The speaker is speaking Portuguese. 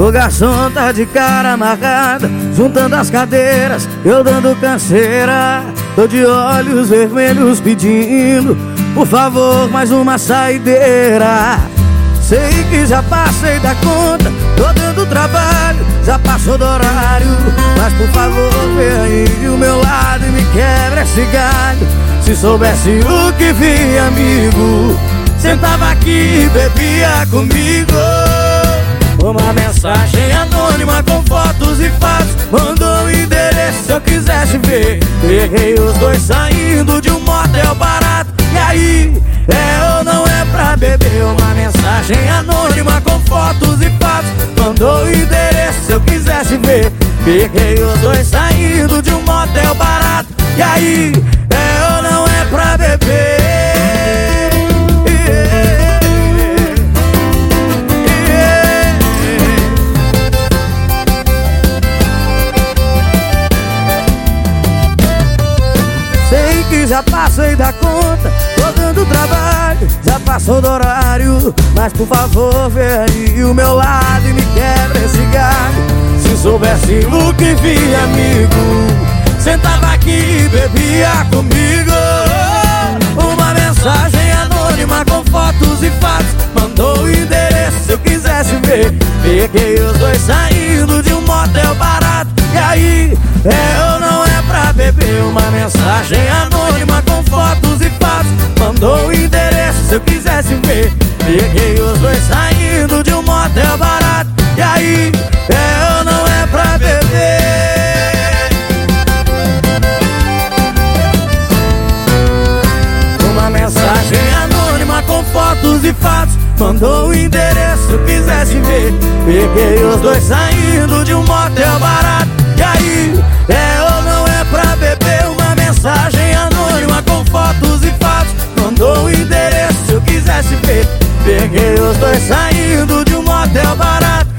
O garçom tá de cara amarrada Juntando as cadeiras, eu dando canseira. Tô de olhos vermelhos pedindo Por favor, mais uma saideira. Sei que já passei da conta Tô dando trabalho, já passou do horário. Mas por favor, vem aí o meu lado E me quebra esse galho. Se soubesse o que vi, amigo Sentava aqui e bebia comigo. Uma mensagem anônima com fotos e fatos. Mandou o endereço se eu quisesse ver. Peguei os dois saindo de um motel barato. E aí, é ou não é pra beber Uma mensagem anônima com fotos e fatos? Mandou o endereço se eu quisesse ver. Peguei os dois saindo de um motel barato. E aí, já passei da conta Tô dando trabalho, já passou do horário Mas por favor, vem aí o meu lado e me quebra esse galho. Se soubesse o que vi, amigo Sentava aqui e bebia comigo. Uma mensagem anônima com fotos e fatos Mandou o endereço se eu quisesse ver. Peguei os dois saindo de um motel barato E aí, é ou não é pra beber Uma mensagem anônima mandou o endereço se eu quisesse ver. Peguei os dois saindo de um motel barato. E aí, é ou não é pra beber? Uma mensagem anônima com fotos e fatos, mandou o endereço se eu quisesse ver. Peguei os dois saindo de um motel barato.